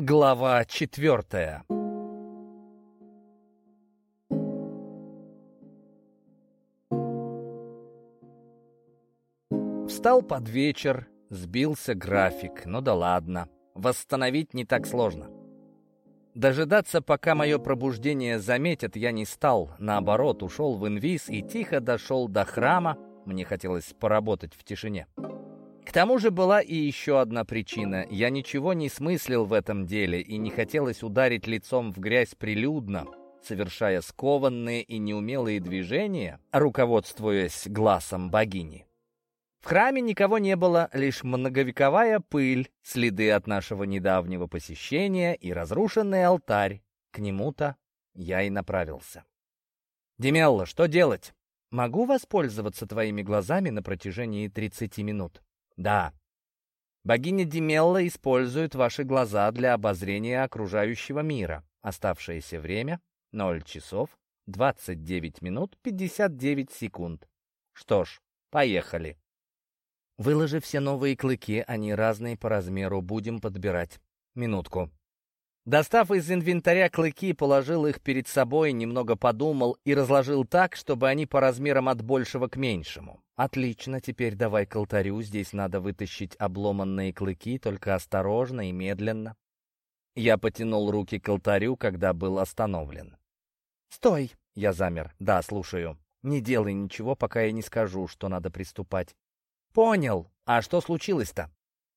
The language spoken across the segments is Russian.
Глава четвертая Встал под вечер, сбился график, ну да ладно, восстановить не так сложно. Дожидаться, пока мое пробуждение заметят, я не стал. Наоборот, ушел в инвиз и тихо дошел до храма. Мне хотелось поработать в тишине. К тому же была и еще одна причина. Я ничего не смыслил в этом деле и не хотелось ударить лицом в грязь прилюдно, совершая скованные и неумелые движения, руководствуясь глазом богини. В храме никого не было, лишь многовековая пыль, следы от нашего недавнего посещения и разрушенный алтарь. К нему-то я и направился. «Демелла, что делать? Могу воспользоваться твоими глазами на протяжении 30 минут?» Да. Богиня Демелла использует ваши глаза для обозрения окружающего мира. Оставшееся время — 0 часов 29 минут 59 секунд. Что ж, поехали. Выложи все новые клыки, они разные по размеру, будем подбирать. Минутку. Достав из инвентаря клыки, положил их перед собой, немного подумал и разложил так, чтобы они по размерам от большего к меньшему. Отлично, теперь давай к алтарю, здесь надо вытащить обломанные клыки, только осторожно и медленно. Я потянул руки к алтарю, когда был остановлен. «Стой!» — я замер. «Да, слушаю. Не делай ничего, пока я не скажу, что надо приступать». «Понял. А что случилось-то?»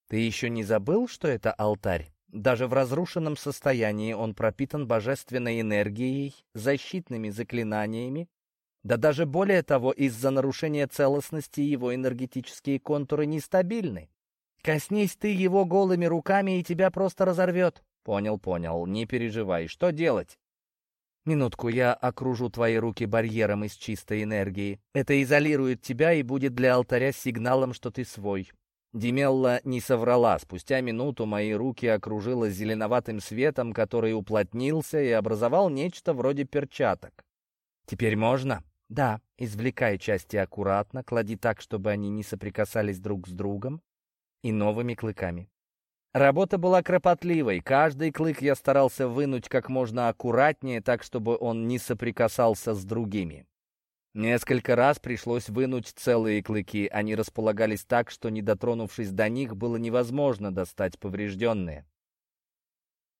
«Ты еще не забыл, что это алтарь?» Даже в разрушенном состоянии он пропитан божественной энергией, защитными заклинаниями, да даже более того, из-за нарушения целостности его энергетические контуры нестабильны. Коснись ты его голыми руками, и тебя просто разорвет. Понял, понял, не переживай. Что делать? Минутку, я окружу твои руки барьером из чистой энергии. Это изолирует тебя и будет для алтаря сигналом, что ты свой. Демелла не соврала. Спустя минуту мои руки окружило зеленоватым светом, который уплотнился и образовал нечто вроде перчаток. «Теперь можно?» «Да, извлекай части аккуратно, клади так, чтобы они не соприкасались друг с другом и новыми клыками». Работа была кропотливой. Каждый клык я старался вынуть как можно аккуратнее, так, чтобы он не соприкасался с другими. Несколько раз пришлось вынуть целые клыки. Они располагались так, что, не дотронувшись до них, было невозможно достать поврежденные.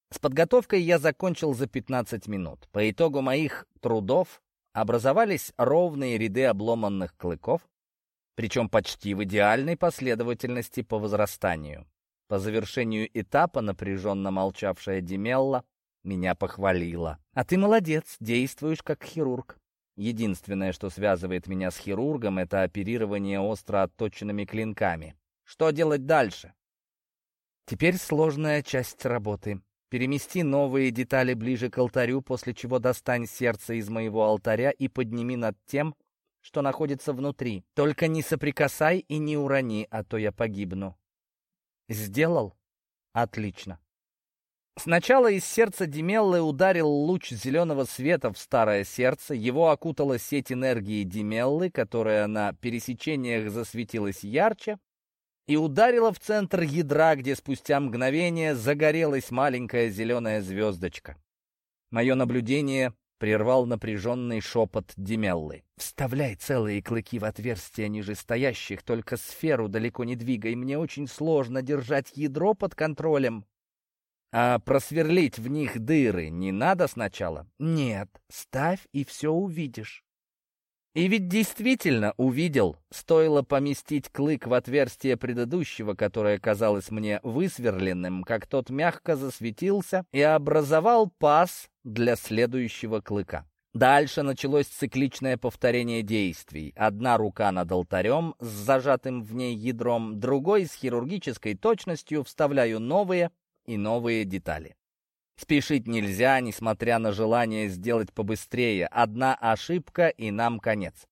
С подготовкой я закончил за 15 минут. По итогу моих трудов образовались ровные ряды обломанных клыков, причем почти в идеальной последовательности по возрастанию. По завершению этапа напряженно молчавшая Демелла меня похвалила. «А ты молодец, действуешь как хирург. Единственное, что связывает меня с хирургом, это оперирование остро отточенными клинками. Что делать дальше? Теперь сложная часть работы. Перемести новые детали ближе к алтарю, после чего достань сердце из моего алтаря и подними над тем, что находится внутри. Только не соприкасай и не урони, а то я погибну. Сделал? Отлично. Сначала из сердца Демеллы ударил луч зеленого света в старое сердце, его окутала сеть энергии Демеллы, которая на пересечениях засветилась ярче, и ударила в центр ядра, где спустя мгновение загорелась маленькая зеленая звездочка. Мое наблюдение прервал напряженный шепот Демеллы. «Вставляй целые клыки в отверстия нижестоящих, только сферу далеко не двигай, мне очень сложно держать ядро под контролем». А просверлить в них дыры не надо сначала? Нет, ставь и все увидишь. И ведь действительно увидел, стоило поместить клык в отверстие предыдущего, которое казалось мне высверленным, как тот мягко засветился и образовал паз для следующего клыка. Дальше началось цикличное повторение действий. Одна рука над алтарем с зажатым в ней ядром, другой с хирургической точностью вставляю новые, и новые детали. Спешить нельзя, несмотря на желание сделать побыстрее. Одна ошибка, и нам конец.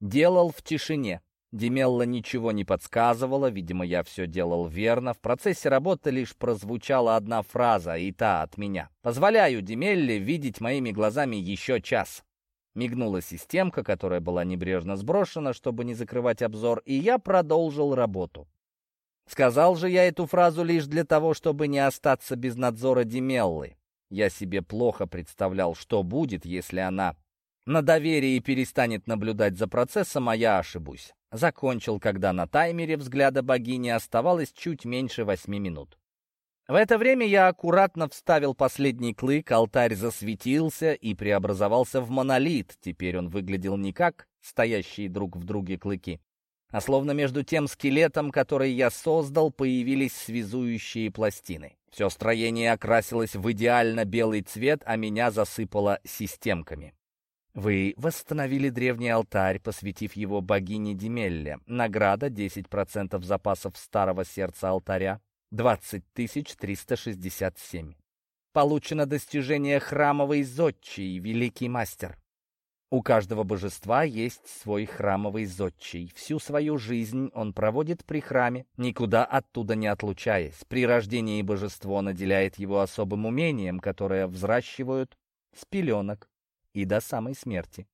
Делал в тишине. Демелла ничего не подсказывала, видимо, я все делал верно. В процессе работы лишь прозвучала одна фраза, и та от меня. «Позволяю Демелле видеть моими глазами еще час». Мигнула системка, которая была небрежно сброшена, чтобы не закрывать обзор, и я продолжил работу. Сказал же я эту фразу лишь для того, чтобы не остаться без надзора Демеллы. Я себе плохо представлял, что будет, если она на доверии перестанет наблюдать за процессом, а я ошибусь. Закончил, когда на таймере взгляда богини оставалось чуть меньше восьми минут. В это время я аккуратно вставил последний клык, алтарь засветился и преобразовался в монолит. Теперь он выглядел не как стоящие друг в друге клыки, а словно между тем скелетом, который я создал, появились связующие пластины. Все строение окрасилось в идеально белый цвет, а меня засыпало системками. Вы восстановили древний алтарь, посвятив его богине Демелле. Награда 10% запасов старого сердца алтаря, 20 367. Получено достижение храмовой зодчей, великий мастер. У каждого божества есть свой храмовый зодчий. Всю свою жизнь он проводит при храме, никуда оттуда не отлучаясь. При рождении божество наделяет его особым умением, которое взращивают с пеленок и до самой смерти.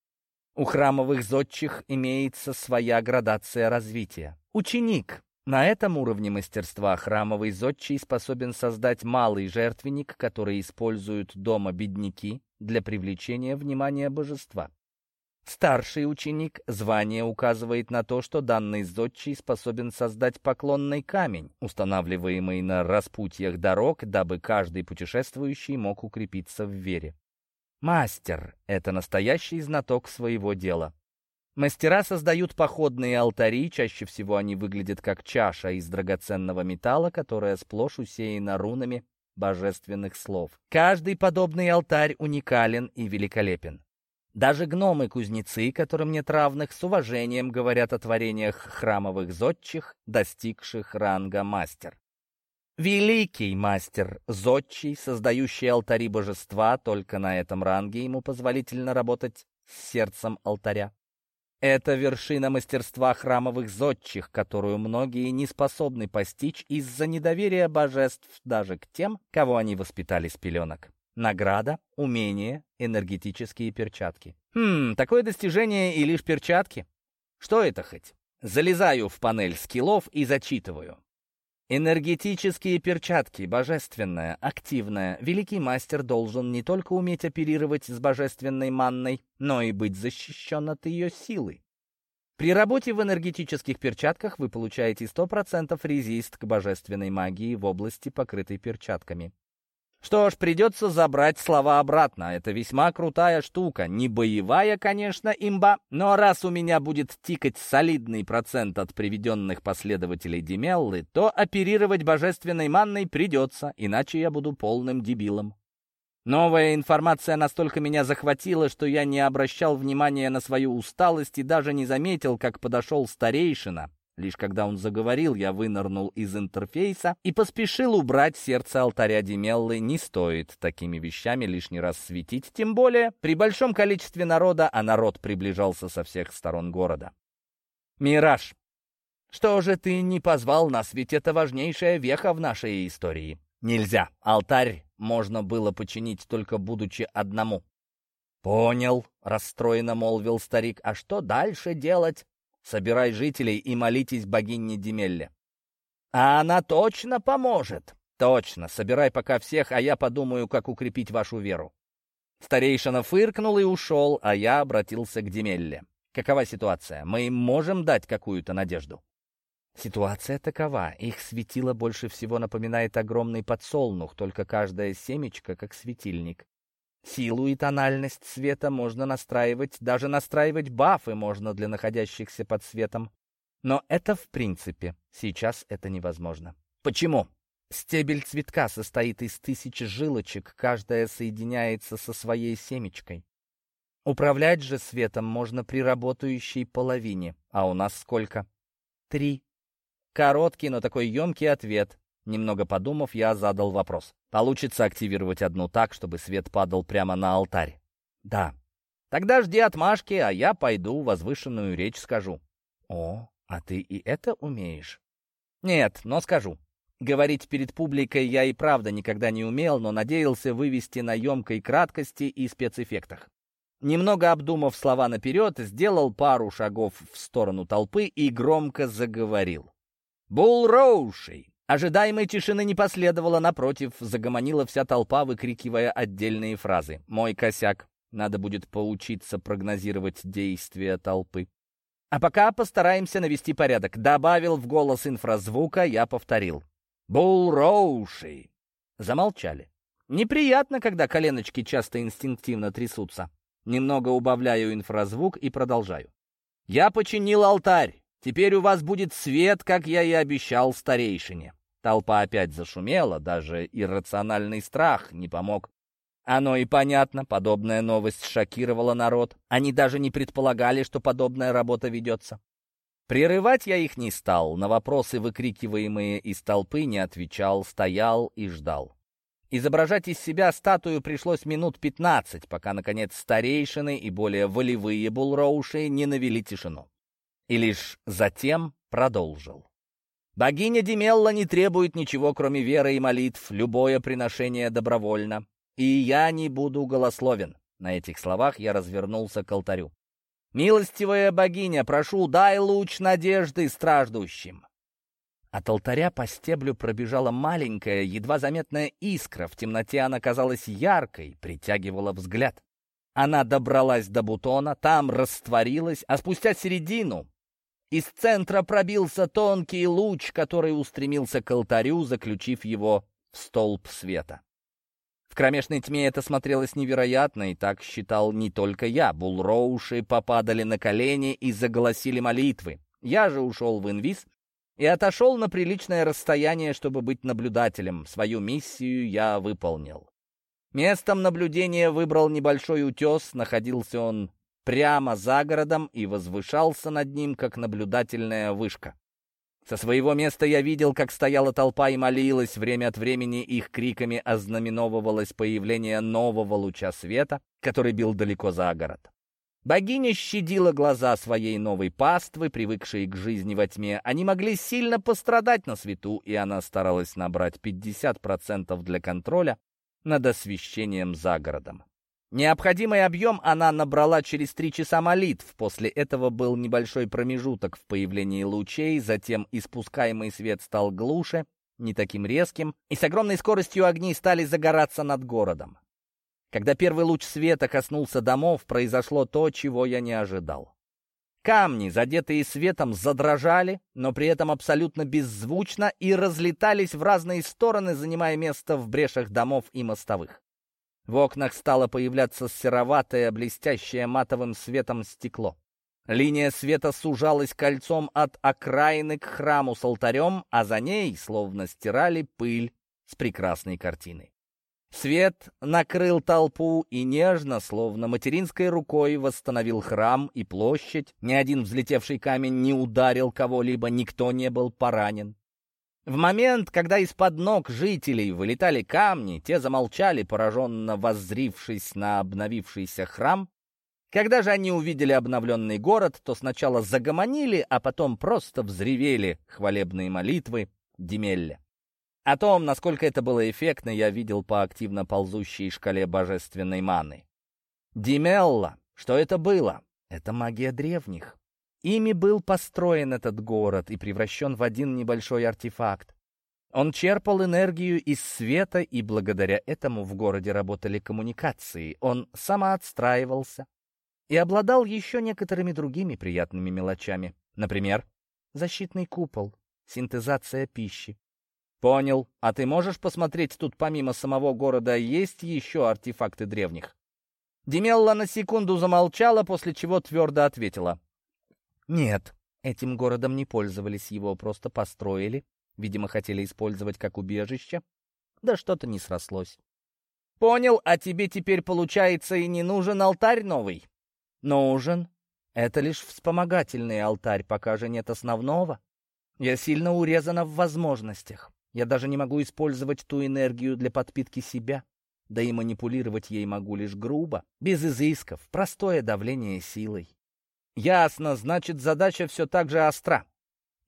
У храмовых зодчих имеется своя градация развития. Ученик. На этом уровне мастерства храмовый зодчий способен создать малый жертвенник, который используют дома бедняки для привлечения внимания божества. Старший ученик звание указывает на то, что данный зодчий способен создать поклонный камень, устанавливаемый на распутьях дорог, дабы каждый путешествующий мог укрепиться в вере. Мастер — это настоящий знаток своего дела. Мастера создают походные алтари, чаще всего они выглядят как чаша из драгоценного металла, которая сплошь усеяна рунами божественных слов. Каждый подобный алтарь уникален и великолепен. Даже гномы-кузнецы, которым нет равных, с уважением говорят о творениях храмовых зодчих, достигших ранга мастер. Великий мастер, зодчий, создающий алтари божества, только на этом ранге ему позволительно работать с сердцем алтаря. Это вершина мастерства храмовых зодчих, которую многие не способны постичь из-за недоверия божеств даже к тем, кого они воспитали с пеленок. Награда, умение, энергетические перчатки. Хм, такое достижение и лишь перчатки? Что это хоть? Залезаю в панель скиллов и зачитываю. Энергетические перчатки, божественная, активная. Великий мастер должен не только уметь оперировать с божественной манной, но и быть защищен от ее силы. При работе в энергетических перчатках вы получаете 100% резист к божественной магии в области, покрытой перчатками. Что ж, придется забрать слова обратно. Это весьма крутая штука. Не боевая, конечно, имба, но раз у меня будет тикать солидный процент от приведенных последователей Демеллы, то оперировать божественной манной придется, иначе я буду полным дебилом. Новая информация настолько меня захватила, что я не обращал внимания на свою усталость и даже не заметил, как подошел старейшина Лишь когда он заговорил, я вынырнул из интерфейса и поспешил убрать сердце алтаря Демеллы. Не стоит такими вещами лишний раз светить, тем более при большом количестве народа, а народ приближался со всех сторон города. «Мираж, что же ты не позвал нас, ведь это важнейшая веха в нашей истории?» «Нельзя. Алтарь можно было починить, только будучи одному». «Понял», — расстроенно молвил старик. «А что дальше делать?» Собирай жителей и молитесь богине Демелле. А она точно поможет. Точно. Собирай пока всех, а я подумаю, как укрепить вашу веру. Старейшина фыркнул и ушел, а я обратился к Демелле. Какова ситуация? Мы им можем дать какую-то надежду? Ситуация такова. Их светило больше всего напоминает огромный подсолнух, только каждая семечко как светильник. Силу и тональность света можно настраивать, даже настраивать бафы можно для находящихся под светом. Но это в принципе. Сейчас это невозможно. Почему? Стебель цветка состоит из тысячи жилочек, каждая соединяется со своей семечкой. Управлять же светом можно при работающей половине. А у нас сколько? Три. Короткий, но такой емкий ответ. Немного подумав, я задал вопрос. Получится активировать одну так, чтобы свет падал прямо на алтарь? Да. Тогда жди отмашки, а я пойду возвышенную речь скажу. О, а ты и это умеешь? Нет, но скажу. Говорить перед публикой я и правда никогда не умел, но надеялся вывести на емкой краткости и спецэффектах. Немного обдумав слова наперед, сделал пару шагов в сторону толпы и громко заговорил. «Булроушей!» Ожидаемой тишины не последовало, напротив, загомонила вся толпа, выкрикивая отдельные фразы. «Мой косяк. Надо будет поучиться прогнозировать действия толпы». А пока постараемся навести порядок. Добавил в голос инфразвука, я повторил. «Булроуши!» Замолчали. Неприятно, когда коленочки часто инстинктивно трясутся. Немного убавляю инфразвук и продолжаю. «Я починил алтарь. Теперь у вас будет свет, как я и обещал старейшине». Толпа опять зашумела, даже иррациональный страх не помог. Оно и понятно, подобная новость шокировала народ. Они даже не предполагали, что подобная работа ведется. Прерывать я их не стал, на вопросы, выкрикиваемые из толпы, не отвечал, стоял и ждал. Изображать из себя статую пришлось минут пятнадцать, пока, наконец, старейшины и более волевые булроуши не навели тишину. И лишь затем продолжил. Богиня Демелла не требует ничего, кроме веры и молитв, любое приношение добровольно. И я не буду голословен. На этих словах я развернулся к алтарю. «Милостивая богиня, прошу, дай луч надежды страждущим!» От алтаря по стеблю пробежала маленькая, едва заметная искра. В темноте она казалась яркой, притягивала взгляд. Она добралась до бутона, там растворилась, а спустя середину из центра пробился тонкий луч, который устремился к алтарю, заключив его в столб света. В кромешной тьме это смотрелось невероятно, и так считал не только я. Булроуши попадали на колени и заголосили молитвы. Я же ушел в инвиз и отошел на приличное расстояние, чтобы быть наблюдателем. Свою миссию я выполнил. Местом наблюдения выбрал небольшой утес, находился он прямо за городом и возвышался над ним, как наблюдательная вышка. Со своего места я видел, как стояла толпа и молилась, время от времени их криками ознаменовывалось появление нового луча света, который бил далеко за город. Богиня щадила глаза своей новой паствы, привыкшей к жизни во тьме. Они могли сильно пострадать на свету, и она старалась набрать 50% для контроля над освещением за городом. Необходимый объем она набрала через три часа молитв. После этого был небольшой промежуток в появлении лучей, затем испускаемый свет стал глуше, не таким резким, и с огромной скоростью огни стали загораться над городом. Когда первый луч света коснулся домов, произошло то, чего я не ожидал. Камни, задетые светом, задрожали, но при этом абсолютно беззвучно и разлетались в разные стороны, занимая место в брешах домов и мостовых. В окнах стало появляться сероватое, блестящее матовым светом стекло. Линия света сужалась кольцом от окраины к храму с алтарем, а за ней словно стирали пыль с прекрасной картины. Свет накрыл толпу и нежно, словно материнской рукой, восстановил храм и площадь. Ни один взлетевший камень не ударил кого-либо, никто не был поранен. В момент, когда из-под ног жителей вылетали камни, те замолчали, пораженно воззрившись на обновившийся храм. Когда же они увидели обновленный город, то сначала загомонили, а потом просто взревели хвалебные молитвы Демелле. О том, насколько это было эффектно, я видел по активно ползущей шкале божественной маны. Демелла, что это было? Это магия древних. Ими был построен этот город и превращен в один небольшой артефакт. Он черпал энергию из света, и благодаря этому в городе работали коммуникации. Он самоотстраивался и обладал еще некоторыми другими приятными мелочами. Например, защитный купол, синтезация пищи. Понял. А ты можешь посмотреть, тут помимо самого города есть еще артефакты древних? Демелла на секунду замолчала, после чего твердо ответила. Нет, этим городом не пользовались, его просто построили. Видимо, хотели использовать как убежище. Да что-то не срослось. Понял, а тебе теперь, получается, и не нужен алтарь новый? Нужен. Это лишь вспомогательный алтарь, пока же нет основного. Я сильно урезана в возможностях. Я даже не могу использовать ту энергию для подпитки себя. Да и манипулировать ей могу лишь грубо, без изысков, простое давление силой. Ясно, значит, задача все так же остра.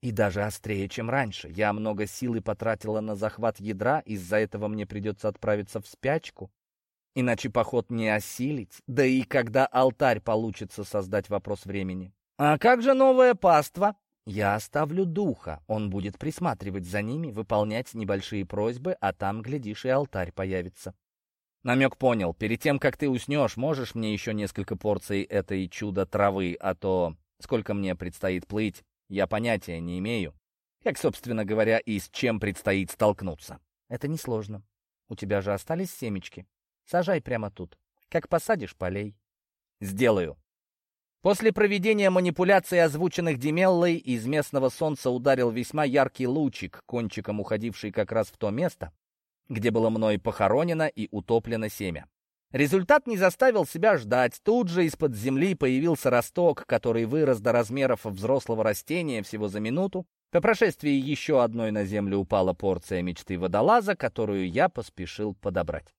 И даже острее, чем раньше. Я много силы потратила на захват ядра, из-за этого мне придется отправиться в спячку. Иначе поход не осилить. Да и когда алтарь получится создать вопрос времени. А как же новая паства? Я оставлю духа, он будет присматривать за ними, выполнять небольшие просьбы, а там, глядишь, и алтарь появится. Намек понял. Перед тем, как ты уснешь, можешь мне еще несколько порций этой чудо-травы, а то сколько мне предстоит плыть, я понятия не имею. Как, собственно говоря, и с чем предстоит столкнуться. Это несложно. У тебя же остались семечки. Сажай прямо тут. Как посадишь, полей. Сделаю. После проведения манипуляций, озвученных Демеллой, из местного солнца ударил весьма яркий лучик, кончиком уходивший как раз в то место, где было мной похоронено и утоплено семя. Результат не заставил себя ждать. Тут же из-под земли появился росток, который вырос до размеров взрослого растения всего за минуту. По прошествии еще одной на землю упала порция мечты водолаза, которую я поспешил подобрать.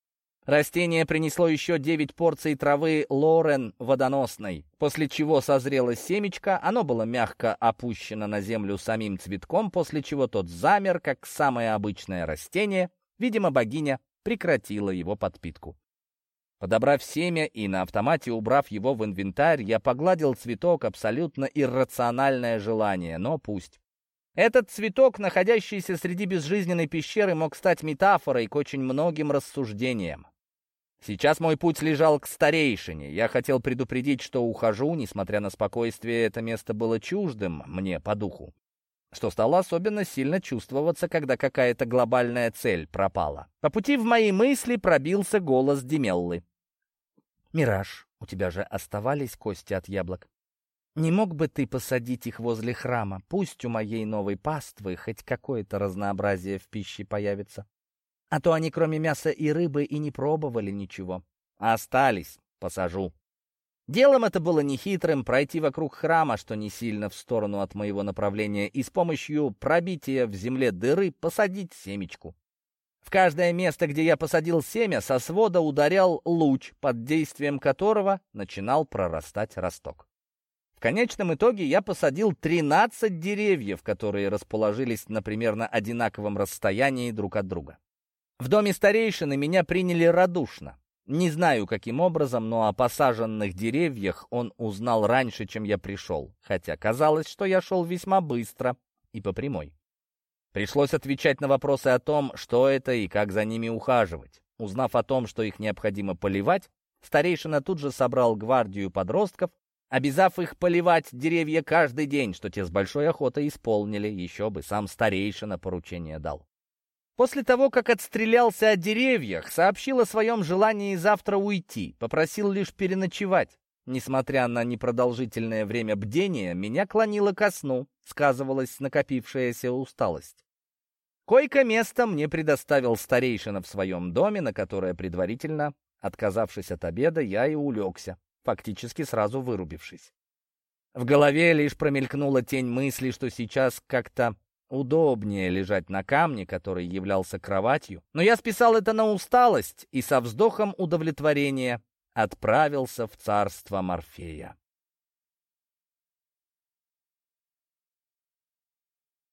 Растение принесло еще девять порций травы лорен водоносной, после чего созрело семечко, оно было мягко опущено на землю самим цветком, после чего тот замер, как самое обычное растение. Видимо, богиня прекратила его подпитку. Подобрав семя и на автомате убрав его в инвентарь, я погладил цветок, абсолютно иррациональное желание, но пусть. Этот цветок, находящийся среди безжизненной пещеры, мог стать метафорой к очень многим рассуждениям. Сейчас мой путь лежал к старейшине. Я хотел предупредить, что ухожу, несмотря на спокойствие, это место было чуждым мне по духу, что стало особенно сильно чувствоваться, когда какая-то глобальная цель пропала. По пути в мои мысли пробился голос Демеллы. «Мираж, у тебя же оставались кости от яблок. Не мог бы ты посадить их возле храма? Пусть у моей новой паствы хоть какое-то разнообразие в пище появится». А то они кроме мяса и рыбы и не пробовали ничего. Остались, посажу. Делом это было нехитрым, пройти вокруг храма, что не сильно в сторону от моего направления, и с помощью пробития в земле дыры посадить семечку. В каждое место, где я посадил семя, со свода ударял луч, под действием которого начинал прорастать росток. В конечном итоге я посадил 13 деревьев, которые расположились на примерно одинаковом расстоянии друг от друга. В доме старейшины меня приняли радушно. Не знаю, каким образом, но о посаженных деревьях он узнал раньше, чем я пришел, хотя казалось, что я шел весьма быстро и по прямой. Пришлось отвечать на вопросы о том, что это и как за ними ухаживать. Узнав о том, что их необходимо поливать, старейшина тут же собрал гвардию подростков, обязав их поливать деревья каждый день, что те с большой охотой исполнили, еще бы сам старейшина поручение дал. После того, как отстрелялся от деревьях, сообщил о своем желании завтра уйти, попросил лишь переночевать. Несмотря на непродолжительное время бдения, меня клонило ко сну, сказывалась накопившаяся усталость. Койко-место мне предоставил старейшина в своем доме, на которое предварительно, отказавшись от обеда, я и улегся, фактически сразу вырубившись. В голове лишь промелькнула тень мысли, что сейчас как-то Удобнее лежать на камне, который являлся кроватью, но я списал это на усталость и со вздохом удовлетворения отправился в царство Морфея.